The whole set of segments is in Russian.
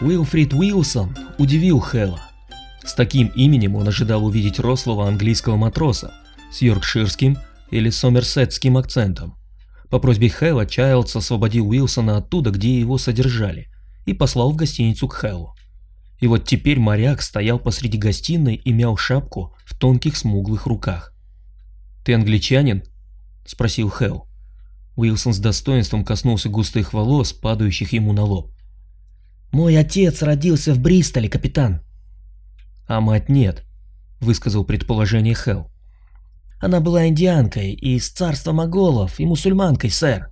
Уилфрид Уилсон удивил Хэлла. С таким именем он ожидал увидеть рослого английского матроса с йоркширским или сомерсетским акцентом. По просьбе Хэлла Чайлдс освободил Уилсона оттуда, где его содержали, и послал в гостиницу к Хэллу. И вот теперь моряк стоял посреди гостиной и мял шапку в тонких смуглых руках. «Ты англичанин?» – спросил Хэл. Уилсон с достоинством коснулся густых волос, падающих ему на лоб. «Мой отец родился в Бристоле, капитан». «А мать нет», – высказал предположение Хэл. «Она была индианкой из царства моголов и мусульманкой, сэр».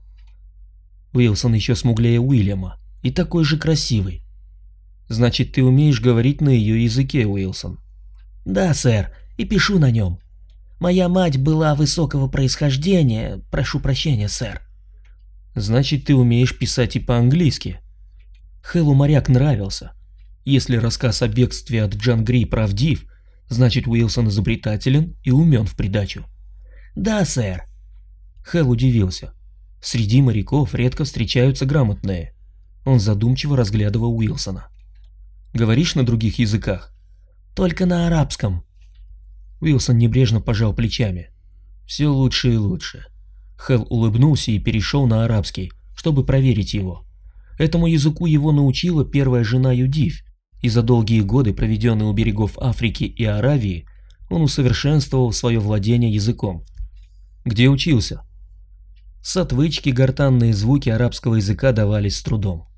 Уилсон еще смуглее Уильяма и такой же красивый. Значит, ты умеешь говорить на ее языке, Уилсон? Да, сэр, и пишу на нем. Моя мать была высокого происхождения, прошу прощения, сэр. Значит, ты умеешь писать и по-английски. Хэллу моряк нравился. Если рассказ о бегстве от Джангри правдив, значит Уилсон изобретателен и умен в придачу. Да, сэр. Хэл удивился. Среди моряков редко встречаются грамотные. Он задумчиво разглядывал Уилсона. Говоришь на других языках? Только на арабском. Уилсон небрежно пожал плечами. Все лучше и лучше. Хелл улыбнулся и перешел на арабский, чтобы проверить его. Этому языку его научила первая жена Юдив, и за долгие годы, проведенные у берегов Африки и Аравии, он усовершенствовал свое владение языком. Где учился? С отвычки гортанные звуки арабского языка давались с трудом.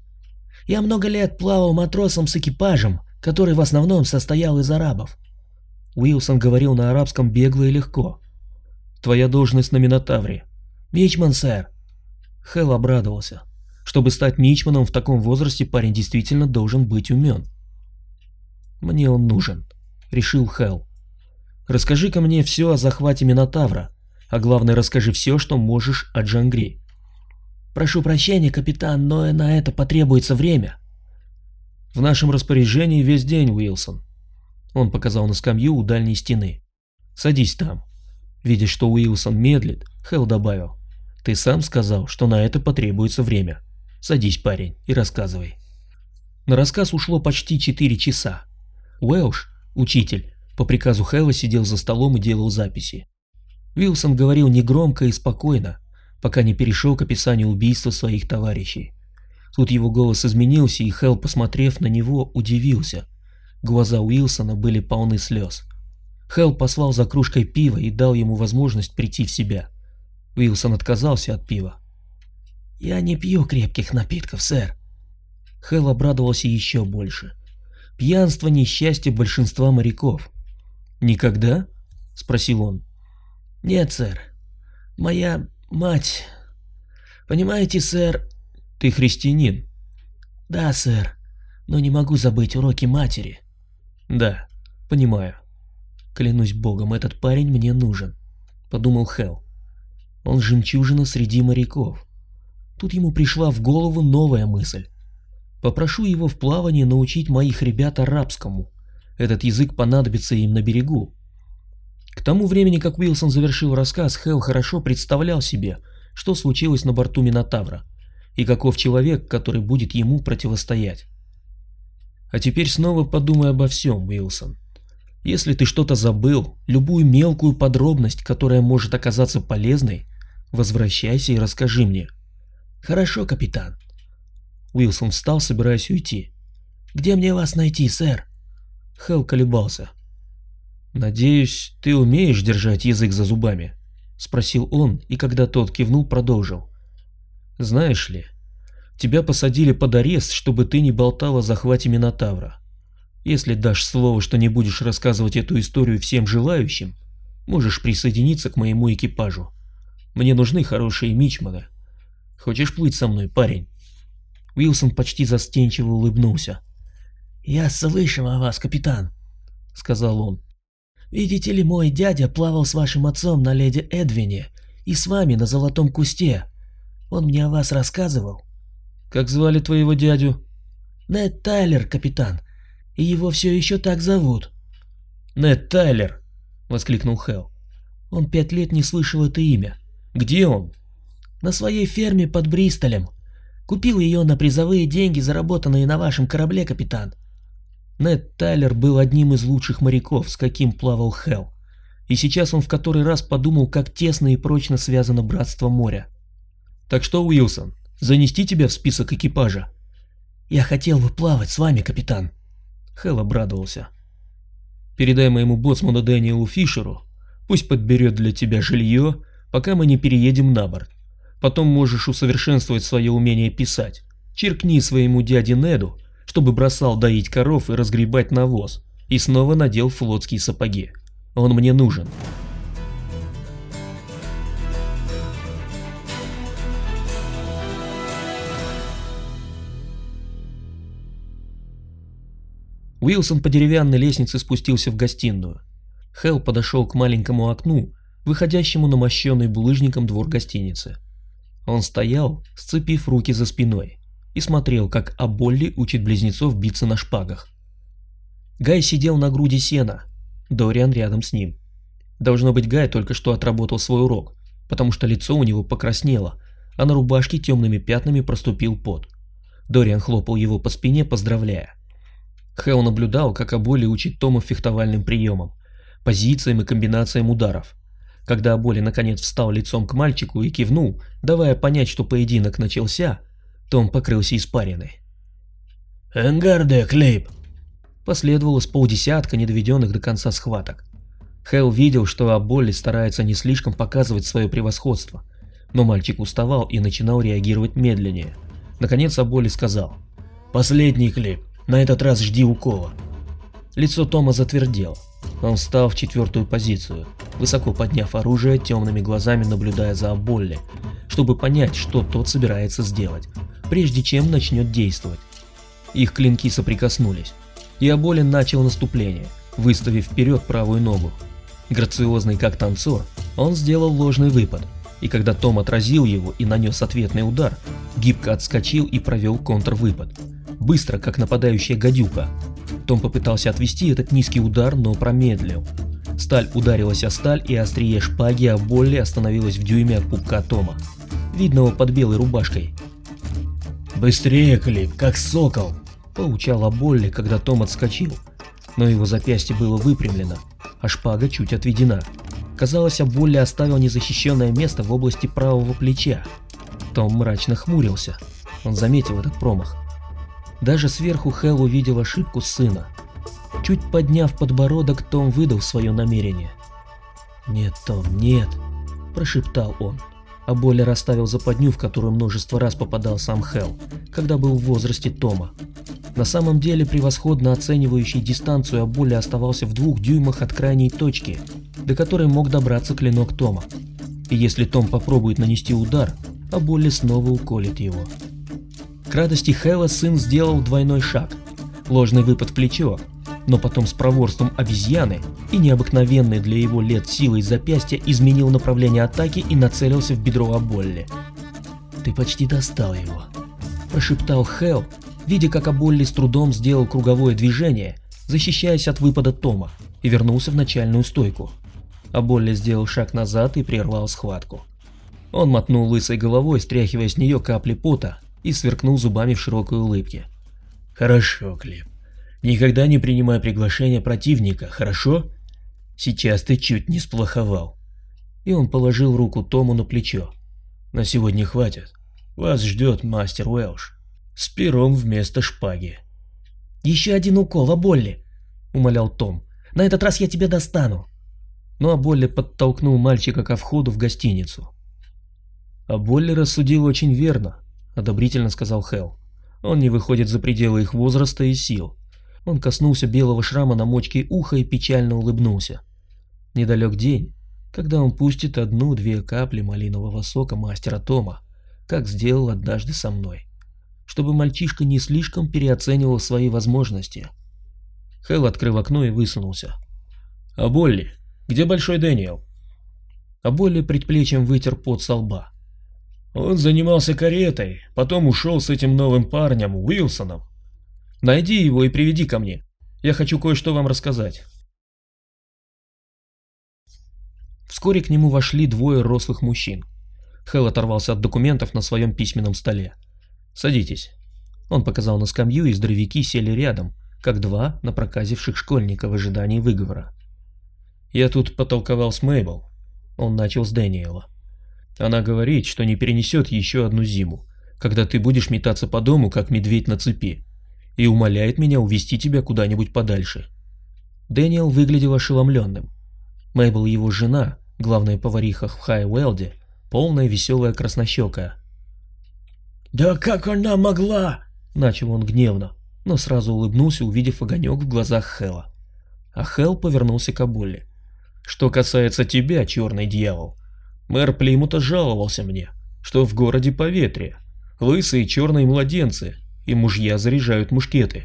Я много лет плавал матросом с экипажем, который в основном состоял из арабов. Уилсон говорил на арабском бегло и легко. Твоя должность на Минотавре. Мичман, сэр. Хелл обрадовался. Чтобы стать мичманом в таком возрасте, парень действительно должен быть умен. Мне он нужен, решил Хелл. Расскажи-ка мне все о захвате Минотавра, а главное расскажи все, что можешь о Джангри. Прошу прощения, капитан, но на это потребуется время. В нашем распоряжении весь день, Уилсон. Он показал на скамью у дальней стены. Садись там. Видя, что Уилсон медлит, Хелл добавил. Ты сам сказал, что на это потребуется время. Садись, парень, и рассказывай. На рассказ ушло почти 4 часа. Уэлш, учитель, по приказу Хэлла сидел за столом и делал записи. Уилсон говорил негромко и спокойно, пока не перешел к описанию убийства своих товарищей. Тут его голос изменился, и Хелл, посмотрев на него, удивился. Глаза Уилсона были полны слез. Хелл послал за кружкой пива и дал ему возможность прийти в себя. Уилсон отказался от пива. «Я не пью крепких напитков, сэр». Хелл обрадовался еще больше. Пьянство – несчастье большинства моряков. «Никогда?» – спросил он. «Нет, сэр. Моя Мать. Понимаете, сэр... Ты христианин? Да, сэр. Но не могу забыть уроки матери. Да, понимаю. Клянусь богом, этот парень мне нужен. Подумал Хелл. Он жемчужина среди моряков. Тут ему пришла в голову новая мысль. Попрошу его в плавании научить моих ребят арабскому. Этот язык понадобится им на берегу. К тому времени, как Уилсон завершил рассказ, Хелл хорошо представлял себе, что случилось на борту Минотавра, и каков человек, который будет ему противостоять. А теперь снова подумай обо всем, Уилсон. Если ты что-то забыл, любую мелкую подробность, которая может оказаться полезной, возвращайся и расскажи мне. Хорошо, капитан. Уилсон встал, собираясь уйти. Где мне вас найти, сэр? Хелл колебался. «Надеюсь, ты умеешь держать язык за зубами?» — спросил он, и когда тот кивнул, продолжил. «Знаешь ли, тебя посадили под арест, чтобы ты не болтал о захвате Минотавра. Если дашь слово, что не будешь рассказывать эту историю всем желающим, можешь присоединиться к моему экипажу. Мне нужны хорошие мичманы. Хочешь плыть со мной, парень?» Уилсон почти застенчиво улыбнулся. «Я слышал о вас, капитан», — сказал он. Видите ли, мой дядя плавал с вашим отцом на леди Эдвине и с вами на Золотом Кусте. Он мне о вас рассказывал. Как звали твоего дядю? Нед Тайлер, капитан. И его все еще так зовут. Нед Тайлер, воскликнул Хелл. Он пять лет не слышал это имя. Где он? На своей ферме под Бристолем. Купил ее на призовые деньги, заработанные на вашем корабле, капитан. Нед Тайлер был одним из лучших моряков, с каким плавал Хелл. И сейчас он в который раз подумал, как тесно и прочно связано братство моря. Так что, Уилсон, занести тебя в список экипажа? Я хотел бы плавать с вами, капитан. Хелл обрадовался. Передай моему боцману Дэниелу Фишеру, пусть подберет для тебя жилье, пока мы не переедем на борт. Потом можешь усовершенствовать свое умение писать. Черкни своему дяде Неду, чтобы бросал доить коров и разгребать навоз, и снова надел флотские сапоги. Он мне нужен. Уилсон по деревянной лестнице спустился в гостиную. Хелл подошел к маленькому окну, выходящему на мощенный булыжником двор гостиницы. Он стоял, сцепив руки за спиной и смотрел, как Аболли учит близнецов биться на шпагах. Гай сидел на груди сена, Дориан рядом с ним. Должно быть, Гай только что отработал свой урок, потому что лицо у него покраснело, а на рубашке темными пятнами проступил пот. Дориан хлопал его по спине, поздравляя. Хэл наблюдал, как Аболи учит Тома фехтовальным приемам, позициям и комбинациям ударов. Когда Аболи наконец встал лицом к мальчику и кивнул, давая понять, что поединок начался, том покрылся испариной. «Энгарде, Клейб!» Последовало с полдесятка недоведенных до конца схваток. Хэл видел, что Аболли старается не слишком показывать свое превосходство, но мальчик уставал и начинал реагировать медленнее. Наконец Аболли сказал «Последний клип, на этот раз жди укола». Лицо Тома затвердело. Он встал в четвертую позицию, высоко подняв оружие, темными глазами наблюдая за Аболли, чтобы понять, что тот собирается сделать прежде чем начнет действовать. Их клинки соприкоснулись, и Аболин начал наступление, выставив вперед правую ногу. Грациозный как танцор, он сделал ложный выпад, и когда Том отразил его и нанес ответный удар, гибко отскочил и провел контрвыпад. Быстро, как нападающая гадюка. Том попытался отвести этот низкий удар, но промедлил. Сталь ударилась о сталь, и острие шпаги о боли остановилось в дюйме от пупка Тома, видного под белой рубашкой. «Быстрее, Клип, как сокол!» – поучала Болли, когда Том отскочил. Но его запястье было выпрямлено, а шпага чуть отведена. Казалось, Болли оставил незащищенное место в области правого плеча. Том мрачно хмурился. Он заметил этот промах. Даже сверху Хелл увидел ошибку сына. Чуть подняв подбородок, Том выдал свое намерение. «Нет, Том, нет», – прошептал он а Бойлер оставил западню, в которую множество раз попадал сам Хелл, когда был в возрасте Тома. На самом деле превосходно оценивающий дистанцию Аболи оставался в двух дюймах от крайней точки, до которой мог добраться клинок Тома. И если Том попробует нанести удар, Аболи снова уколет его. К радости Хэлла сын сделал двойной шаг. Ложный выпад в плечо, но потом с проворством обезьяны и необыкновенной для его лет силой запястья изменил направление атаки и нацелился в бедро Аболли. «Ты почти достал его», – прошептал Хелл, видя, как Аболли с трудом сделал круговое движение, защищаясь от выпада Тома, и вернулся в начальную стойку. Аболли сделал шаг назад и прервал схватку. Он мотнул лысой головой, стряхивая с нее капли пота, и сверкнул зубами в широкой улыбке. «Хорошо, Клип. Никогда не принимай приглашения противника, хорошо? Сейчас ты чуть не сплоховал. И он положил руку Тому на плечо. На сегодня хватит. Вас ждет мастер Уэлш. С пером вместо шпаги. Еще один укол, Аболли, умолял Том. На этот раз я тебя достану. Но Аболли подтолкнул мальчика ко входу в гостиницу. Аболли рассудил очень верно, одобрительно сказал Хелл. Он не выходит за пределы их возраста и сил. Он коснулся белого шрама на мочке уха и печально улыбнулся. Недалек день, когда он пустит одну-две капли малинового сока мастера Тома, как сделал однажды со мной, чтобы мальчишка не слишком переоценивал свои возможности. Хэл открыл окно и высунулся. «А Болли? Где Большой Дэниел?» А Болли предплечьем вытер пот со лба. «Он занимался каретой, потом ушел с этим новым парнем, Уилсоном. Найди его и приведи ко мне. Я хочу кое-что вам рассказать. Вскоре к нему вошли двое рослых мужчин. Хелл оторвался от документов на своем письменном столе. Садитесь. Он показал на скамью, и здоровяки сели рядом, как два напроказивших школьника в ожидании выговора. Я тут потолковал с Мейбл. Он начал с Дэниела. Она говорит, что не перенесет еще одну зиму, когда ты будешь метаться по дому, как медведь на цепи, и умоляет меня увести тебя куда-нибудь подальше. Дэниел выглядел ошеломленным. Мейбл его жена, главная повариха в Хайуэлде, полная веселая краснощекая. «Да как она могла?» – начал он гневно, но сразу улыбнулся, увидев огонек в глазах Хэла. А Хэл повернулся к Аболле. «Что касается тебя, черный дьявол, мэр Плимута жаловался мне, что в городе поветрие, лысые черные младенцы, и мужья заряжают мушкеты.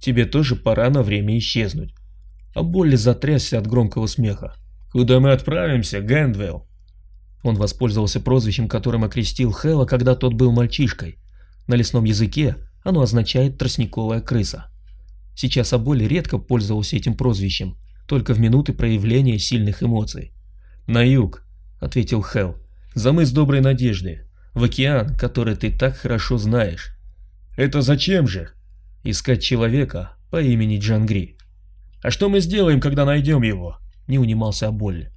Тебе тоже пора на время исчезнуть». А Болли затрясся от громкого смеха. «Куда мы отправимся, Гэндвелл?» Он воспользовался прозвищем, которым окрестил Хэла, когда тот был мальчишкой. На лесном языке оно означает «тростниковая крыса». Сейчас Аболи редко пользовался этим прозвищем, только в минуты проявления сильных эмоций. «На юг», — ответил Хэл, — «за мыс Доброй Надежды, в океан, который ты так хорошо знаешь». «Это зачем же?» «Искать человека по имени Джангри». «А что мы сделаем, когда найдем его?» — не унимался Аболли.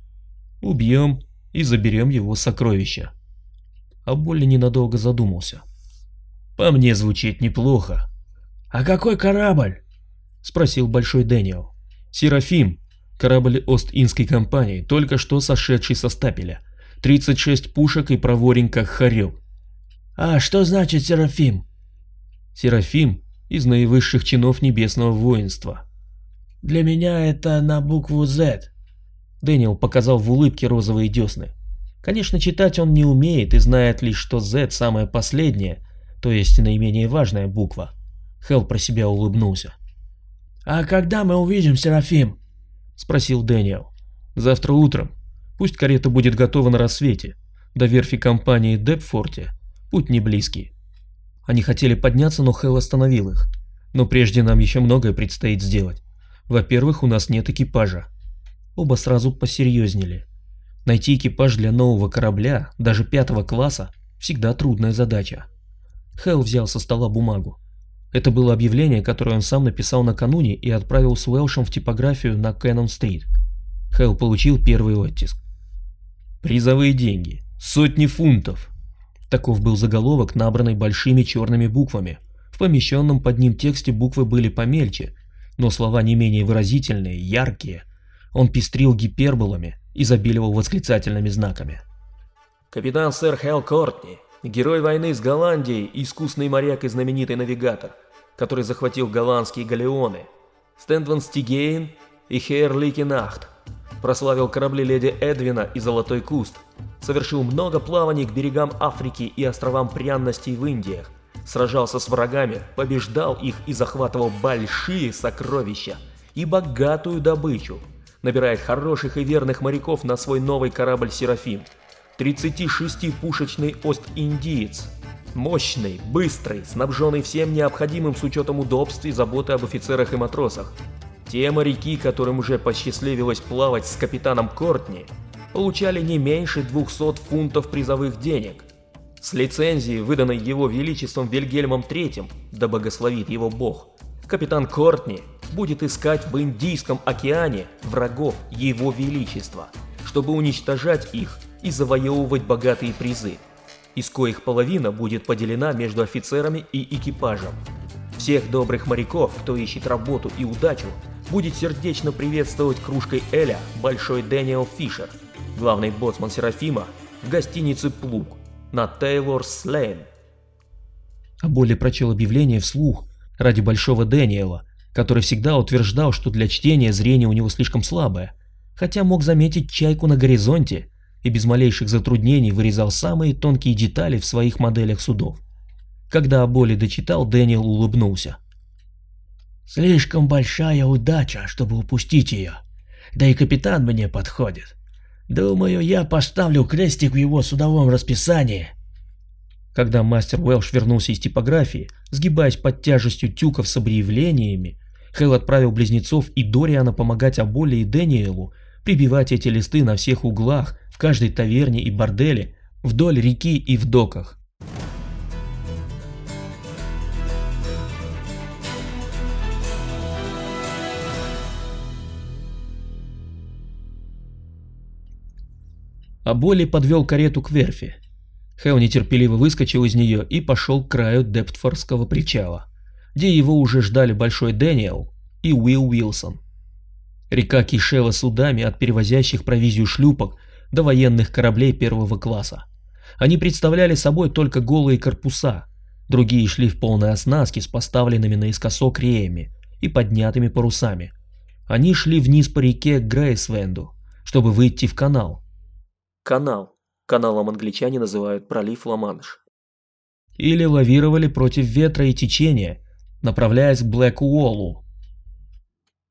«Убьем и заберем его сокровища». Аболли ненадолго задумался. «По мне звучит неплохо». «А какой корабль?» — спросил Большой Дэниел. «Серафим, корабль Ост-Индской компании, только что сошедший со стапеля. 36 пушек и проворен как хорек». «А что значит Серафим?» «Серафим из наивысших чинов небесного воинства». «Для меня это на букву «З». Дэниел показал в улыбке розовые десны. Конечно, читать он не умеет и знает лишь, что Z самая последняя, то есть наименее важная буква. Хелл про себя улыбнулся. «А когда мы увидим Серафим?» — спросил Дэниел. «Завтра утром. Пусть карета будет готова на рассвете. До верфи компании Депфорте. Путь не близкий». Они хотели подняться, но Хелл остановил их. «Но прежде нам еще многое предстоит сделать. Во-первых, у нас нет экипажа. Оба сразу посерьезнели. Найти экипаж для нового корабля, даже пятого класса, всегда трудная задача. Хелл взял со стола бумагу. Это было объявление, которое он сам написал накануне и отправил с Уэлшем в типографию на Кэнон-стрит. Хелл получил первый оттиск. Призовые деньги. Сотни фунтов. Таков был заголовок, набранный большими черными буквами. В помещенном под ним тексте буквы были помельче, но слова не менее выразительные, яркие. Он пестрил гиперболами, изобиловал восклицательными знаками. Капитан сэр Хелл Кортни, герой войны с Голландией, искусный моряк и знаменитый навигатор, который захватил голландские галеоны, Стэндван Стигейн и Хейр Ликенахт, прославил корабли леди Эдвина и Золотой Куст, совершил много плаваний к берегам Африки и островам пряностей в Индиях, сражался с врагами, побеждал их и захватывал большие сокровища и богатую добычу, набирает хороших и верных моряков на свой новый корабль «Серафим». 36-пушечный Ост-Индиец. Мощный, быстрый, снабженный всем необходимым с учетом удобств и заботы об офицерах и матросах. Те моряки, которым уже посчастливилось плавать с капитаном Кортни, получали не меньше 200 фунтов призовых денег. С лицензии, выданной его величеством Вильгельмом III, да благословит его бог, капитан Кортни будет искать в Индийском океане врагов Его Величества, чтобы уничтожать их и завоевывать богатые призы, из коих половина будет поделена между офицерами и экипажем. Всех добрых моряков, кто ищет работу и удачу, будет сердечно приветствовать кружкой эля Большой Дэниел Фишер, главный боцман Серафима, в гостинице «Плуг» на Тейлорс-Лейн. Более прочел объявление вслух ради Большого Дэниела, который всегда утверждал, что для чтения зрение у него слишком слабое, хотя мог заметить чайку на горизонте и без малейших затруднений вырезал самые тонкие детали в своих моделях судов. Когда Аболи дочитал, Дэниел улыбнулся. «Слишком большая удача, чтобы упустить ее. Да и капитан мне подходит. Думаю, я поставлю крестик в его судовом расписании». Когда мастер Уэлш вернулся из типографии, сгибаясь под тяжестью тюков с объявлениями, Хэл отправил близнецов и Дориана помогать Аболе и Дэниелу прибивать эти листы на всех углах, каждой таверне и борделе, вдоль реки и в доках. А Боли подвел карету к верфи. Хэл нетерпеливо выскочил из нее и пошел к краю Дептфордского причала, где его уже ждали Большой Дэниел и Уилл Уилсон. Река кишела судами от перевозящих провизию шлюпок – до военных кораблей первого класса. Они представляли собой только голые корпуса, другие шли в полной оснастке с поставленными наискосок реями и поднятыми парусами. Они шли вниз по реке к Грейсвенду, чтобы выйти в канал. Канал. Каналом англичане называют пролив Ла-Манш. Или лавировали против ветра и течения, направляясь к Блэк-Уоллу.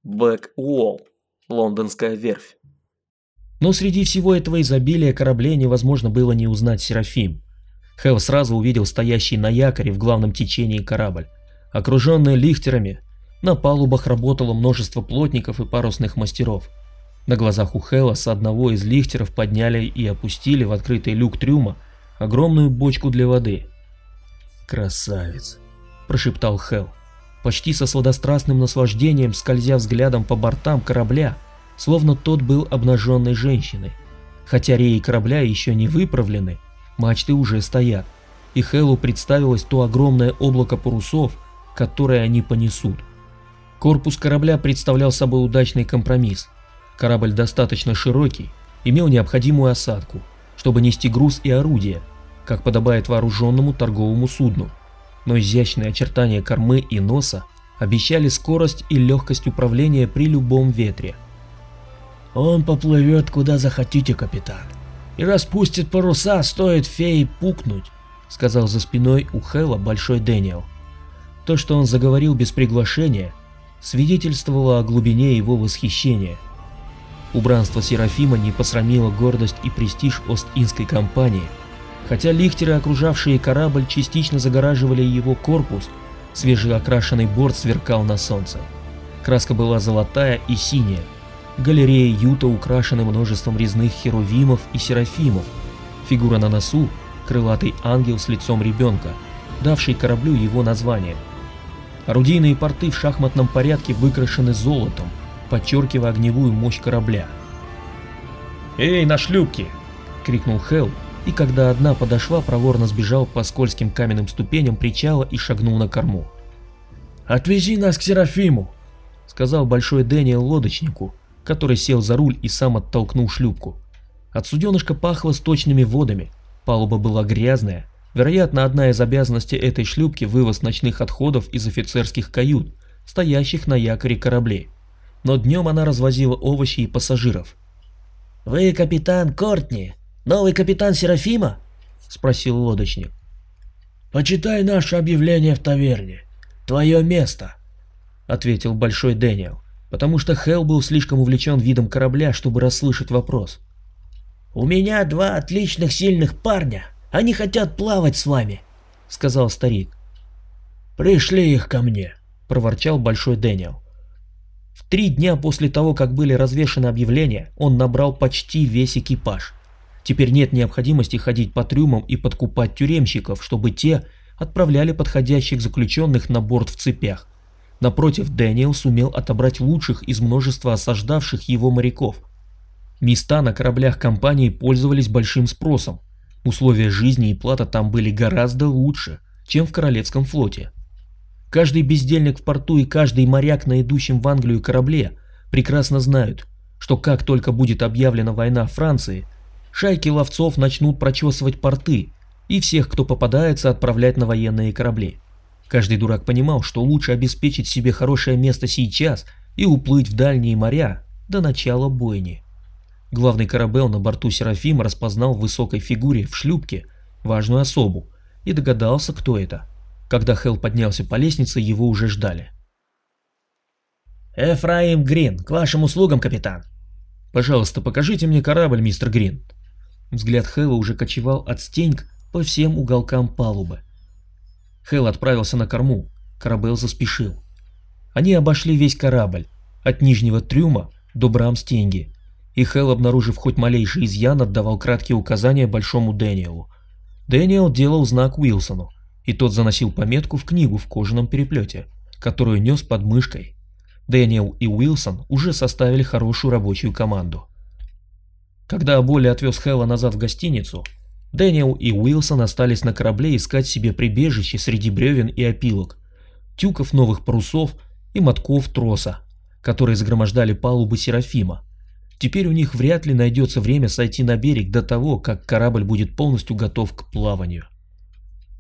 Блэк-Уолл. Лондонская верфь. Но среди всего этого изобилия кораблей невозможно было не узнать Серафим. Хелл сразу увидел стоящий на якоре в главном течении корабль. Окруженный лихтерами, на палубах работало множество плотников и парусных мастеров. На глазах у Хэлла с одного из лихтеров подняли и опустили в открытый люк трюма огромную бочку для воды. «Красавец!» – прошептал Хелл, почти со сладострастным наслаждением скользя взглядом по бортам корабля, словно тот был обнаженной женщиной. Хотя реи корабля еще не выправлены, мачты уже стоят, и Хэллу представилось то огромное облако парусов, которое они понесут. Корпус корабля представлял собой удачный компромисс – Корабль достаточно широкий, имел необходимую осадку, чтобы нести груз и орудия, как подобает вооруженному торговому судну, но изящные очертания кормы и носа обещали скорость и легкость управления при любом ветре. «Он поплывет куда захотите, капитан, и распустит паруса, стоит феи пукнуть», сказал за спиной у Хэла Большой Дэниел. То, что он заговорил без приглашения, свидетельствовало о глубине его восхищения – Убранство Серафима не посрамило гордость и престиж Ост-Индской компании. Хотя лихтеры, окружавшие корабль, частично загораживали его корпус, свежеокрашенный борт сверкал на солнце. Краска была золотая и синяя. Галереи Юта украшены множеством резных херувимов и серафимов. Фигура на носу – крылатый ангел с лицом ребенка, давший кораблю его название. Орудийные порты в шахматном порядке выкрашены золотом, подчеркивая огневую мощь корабля. «Эй, на шлюпке!» — крикнул Хелл, и когда одна подошла, проворно сбежал по скользким каменным ступеням причала и шагнул на корму. «Отвези нас к Серафиму!» — сказал большой Дэниел лодочнику, который сел за руль и сам оттолкнул шлюпку. От суденышка пахло сточными водами, палуба была грязная, вероятно, одна из обязанностей этой шлюпки вывоз ночных отходов из офицерских кают, стоящих на якоре кораблей но днем она развозила овощи и пассажиров. «Вы капитан Кортни, новый капитан Серафима?» — спросил лодочник. «Почитай наше объявление в таверне. Твое место», — ответил Большой Дэниел, потому что Хелл был слишком увлечен видом корабля, чтобы расслышать вопрос. «У меня два отличных сильных парня. Они хотят плавать с вами», — сказал старик. «Пришли их ко мне», — проворчал Большой Дэниел. В три дня после того, как были развешаны объявления, он набрал почти весь экипаж. Теперь нет необходимости ходить по трюмам и подкупать тюремщиков, чтобы те отправляли подходящих заключенных на борт в цепях. Напротив, Дэниел сумел отобрать лучших из множества осаждавших его моряков. Места на кораблях компании пользовались большим спросом. Условия жизни и плата там были гораздо лучше, чем в Королевском флоте. Каждый бездельник в порту и каждый моряк на идущем в Англию корабле прекрасно знают, что как только будет объявлена война Франции, шайки ловцов начнут прочесывать порты и всех, кто попадается, отправлять на военные корабли. Каждый дурак понимал, что лучше обеспечить себе хорошее место сейчас и уплыть в дальние моря до начала бойни. Главный корабел на борту Серафима распознал в высокой фигуре в шлюпке важную особу и догадался, кто это. Когда Хелл поднялся по лестнице, его уже ждали. «Эфраим Грин, к вашим услугам, капитан!» «Пожалуйста, покажите мне корабль, мистер Грин». Взгляд Хэлла уже кочевал от стеньк по всем уголкам палубы. Хелл отправился на корму, корабель заспешил. Они обошли весь корабль, от нижнего трюма до брам стенги, и Хелл, обнаружив хоть малейший изъян, отдавал краткие указания Большому Дэниелу. Дэниел делал знак Уилсону, и тот заносил пометку в книгу в кожаном переплете, которую нес под мышкой. Дэниел и Уилсон уже составили хорошую рабочую команду. Когда Боли отвез Хэлла назад в гостиницу, Дэниел и Уилсон остались на корабле искать себе прибежище среди бревен и опилок, тюков новых парусов и мотков троса, которые загромождали палубы Серафима. Теперь у них вряд ли найдется время сойти на берег до того, как корабль будет полностью готов к плаванию.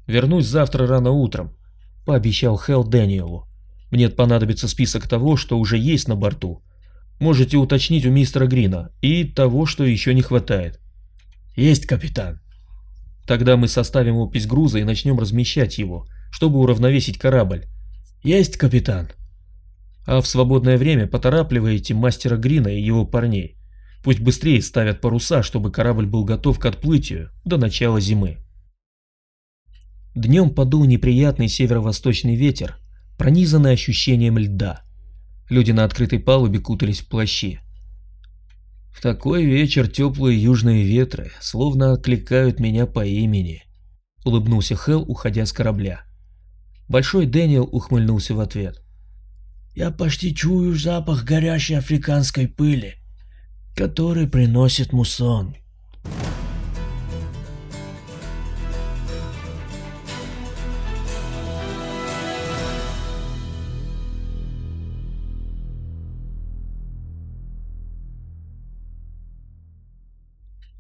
«Вернусь завтра рано утром», — пообещал Хелл Дэниелу. «Мне понадобится список того, что уже есть на борту. Можете уточнить у мистера Грина и того, что еще не хватает». «Есть, капитан», Тогда мы составим опись груза и начнем размещать его, чтобы уравновесить корабль. Есть, капитан. А в свободное время поторапливаете мастера Грина и его парней. Пусть быстрее ставят паруса, чтобы корабль был готов к отплытию до начала зимы. Днем подул неприятный северо-восточный ветер, пронизанный ощущением льда. Люди на открытой палубе кутались в плащи. В такой вечер теплые южные ветры словно окликают меня по имени. Улыбнулся Хел, уходя с корабля. Большой Дэниел ухмыльнулся в ответ. Я почти чую запах горящей африканской пыли, который приносит мусон.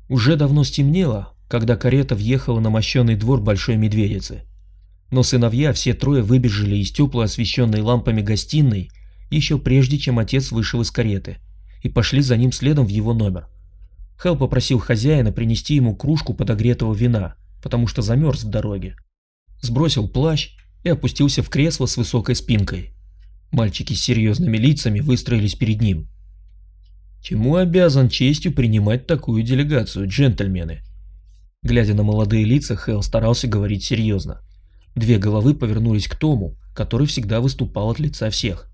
Уже давно стемнело, когда карета въехала на мощенный двор Большой Медведицы. Но сыновья все трое выбежали из тепло освещенной лампами гостиной еще прежде, чем отец вышел из кареты, и пошли за ним следом в его номер. Хелл попросил хозяина принести ему кружку подогретого вина, потому что замерз в дороге. Сбросил плащ и опустился в кресло с высокой спинкой. Мальчики с серьезными лицами выстроились перед ним. Чему обязан честью принимать такую делегацию, джентльмены? Глядя на молодые лица, Хелл старался говорить серьезно. Две головы повернулись к Тому, который всегда выступал от лица всех.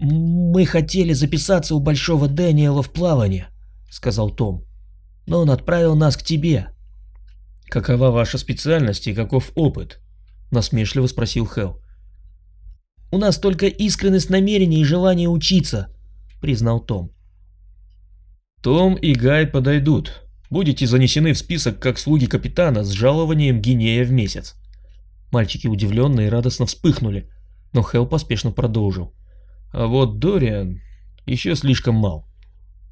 «Мы хотели записаться у Большого Дэниела в плавание», — сказал Том. «Но он отправил нас к тебе». «Какова ваша специальность и каков опыт?» — насмешливо спросил Хелл. «У нас только искренность намерений и желание учиться», — признал Том. «Том и Гай подойдут. Будете занесены в список как слуги капитана с жалованием гинея в месяц». Мальчики удивленно и радостно вспыхнули, но Хелл поспешно продолжил. «А вот Дориан еще слишком мал.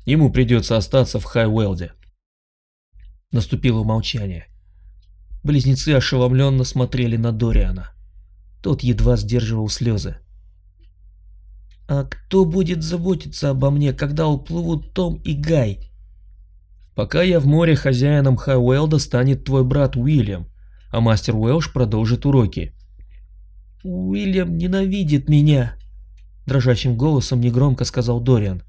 Ему придется остаться в Хайуэлде». Наступило молчание. Близнецы ошеломленно смотрели на Дориана. Тот едва сдерживал слезы. «А кто будет заботиться обо мне, когда уплывут Том и Гай?» «Пока я в море, хозяином Хайуэлда станет твой брат Уильям, а мастер Уэлш продолжит уроки». «Уильям ненавидит меня», — дрожащим голосом негромко сказал Дориан.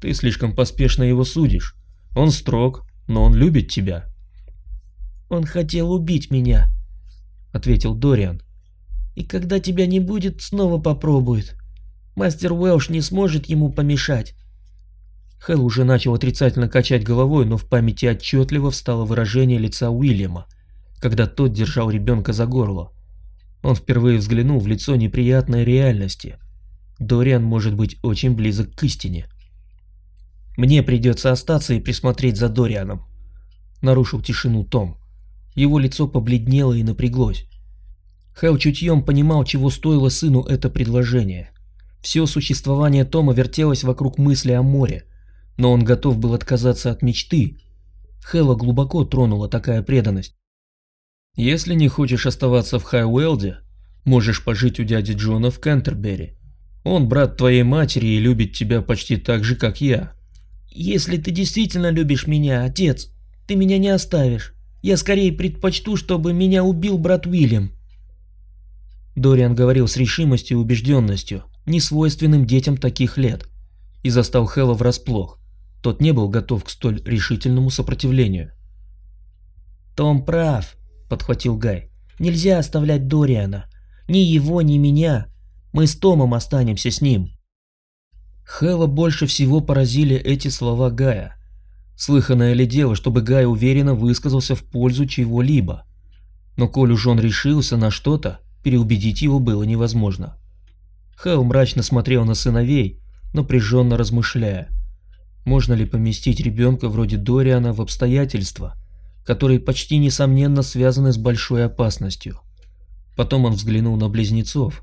«Ты слишком поспешно его судишь. Он строг, но он любит тебя». «Он хотел убить меня», — ответил Дориан. «И когда тебя не будет, снова попробует». Мастер Уэлш не сможет ему помешать. Хэл уже начал отрицательно качать головой, но в памяти отчетливо встало выражение лица Уильяма, когда тот держал ребенка за горло. Он впервые взглянул в лицо неприятной реальности. Дориан может быть очень близок к истине. «Мне придется остаться и присмотреть за Дорианом», — нарушил тишину Том. Его лицо побледнело и напряглось. Хэл чутьем понимал, чего стоило сыну это предложение. Все существование Тома вертелось вокруг мысли о море, но он готов был отказаться от мечты. Хэлла глубоко тронула такая преданность. «Если не хочешь оставаться в Хайуэлде, можешь пожить у дяди Джона в Кентербери. Он брат твоей матери и любит тебя почти так же, как я». «Если ты действительно любишь меня, отец, ты меня не оставишь. Я скорее предпочту, чтобы меня убил брат Уильям». Дориан говорил с решимостью и убежденностью, не свойственным детям таких лет, и застал Хэлла врасплох. Тот не был готов к столь решительному сопротивлению. «Том прав», — подхватил Гай. «Нельзя оставлять Дориана. Ни его, ни меня. Мы с Томом останемся с ним». Хэлла больше всего поразили эти слова Гая. Слыханное ли дело, чтобы Гай уверенно высказался в пользу чего-либо? Но коль уж он решился на что-то, переубедить его было невозможно. Хэл мрачно смотрел на сыновей, напряженно размышляя. Можно ли поместить ребенка вроде Дориана в обстоятельства, которые почти несомненно связаны с большой опасностью? Потом он взглянул на близнецов.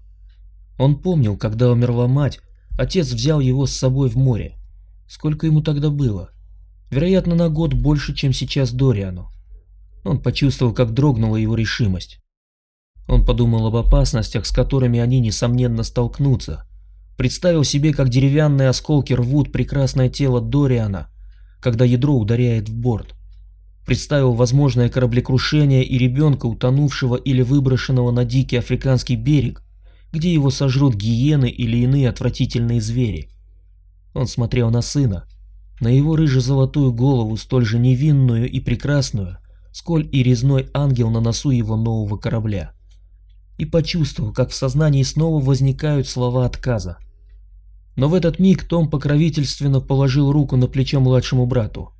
Он помнил, когда умерла мать, отец взял его с собой в море. Сколько ему тогда было? Вероятно, на год больше, чем сейчас Дориану. Он почувствовал, как дрогнула его решимость. Он подумал об опасностях, с которыми они, несомненно, столкнутся. Представил себе, как деревянные осколки рвут прекрасное тело Дориана, когда ядро ударяет в борт. Представил возможное кораблекрушение и ребенка, утонувшего или выброшенного на дикий африканский берег, где его сожрут гиены или иные отвратительные звери. Он смотрел на сына, на его рыже-золотую голову, столь же невинную и прекрасную, сколь и резной ангел на носу его нового корабля. И почувствовал, как в сознании снова возникают слова отказа. Но в этот миг Том покровительственно положил руку на плечо младшему брату.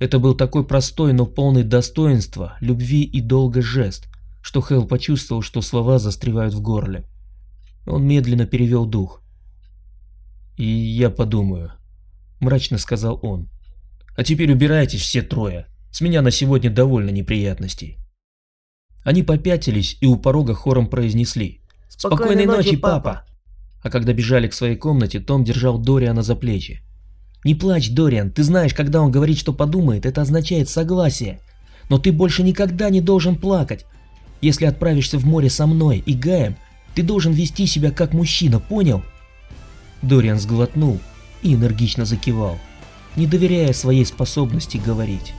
Это был такой простой, но полный достоинства, любви и долга жест, что Хэл почувствовал, что слова застревают в горле. Он медленно перевел дух. «И я подумаю», — мрачно сказал он. «А теперь убирайтесь все трое. С меня на сегодня довольно неприятностей». Они попятились и у порога хором произнесли. «Спокойной, ночи, папа!» А когда бежали к своей комнате, Том держал Дориана за плечи. «Не плачь, Дориан, ты знаешь, когда он говорит, что подумает, это означает согласие. Но ты больше никогда не должен плакать. Если отправишься в море со мной и Гаем, ты должен вести себя как мужчина, понял?» Дориан сглотнул и энергично закивал, не доверяя своей способности говорить.